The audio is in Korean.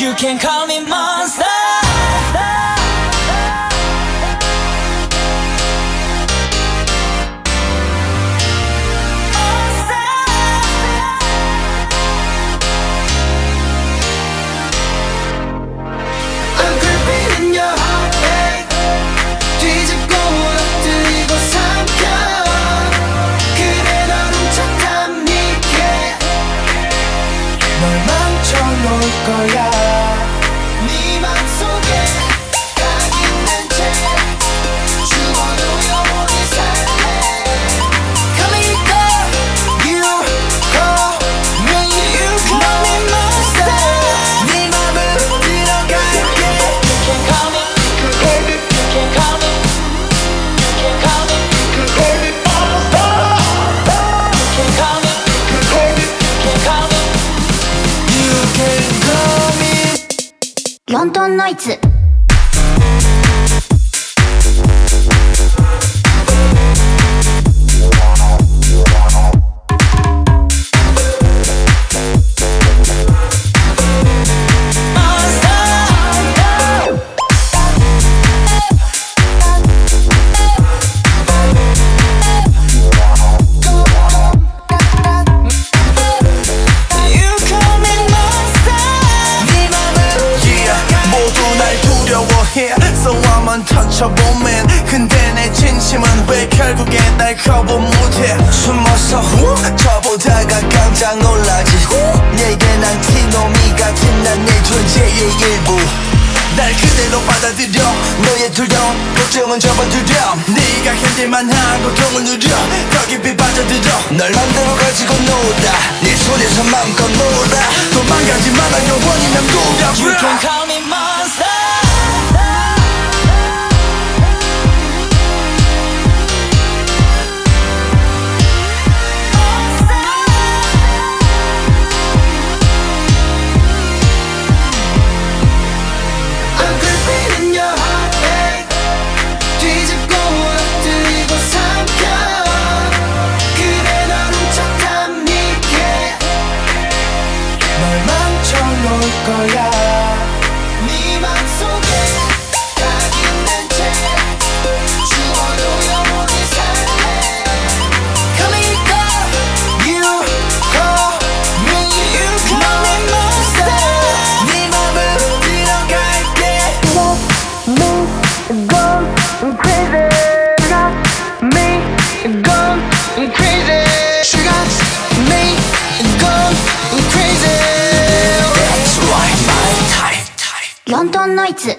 You can call me monster. ロンドンノイズ。 두려워해. So I'm untouchable man 근데 내 진심은 왜 결국엔 날 거부 못해? 숨어서 후 저보다가 깜짝 놀라지. 후 내게 난 티노미 같은 난 내 존재의 일부. 날 그대로 받아들여. 너의 두려움 걱정은 접어두려. 네가 견딜만 한 고통을 누려. 더 깊이 빠져들어. 널 맘대로 가지고 놀아. 네 손에서 마음껏 놀아. 도망가지 마라 영원히 남도록 You can call ノイズ